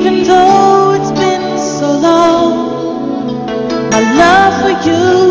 even though it's been so long, my love for you.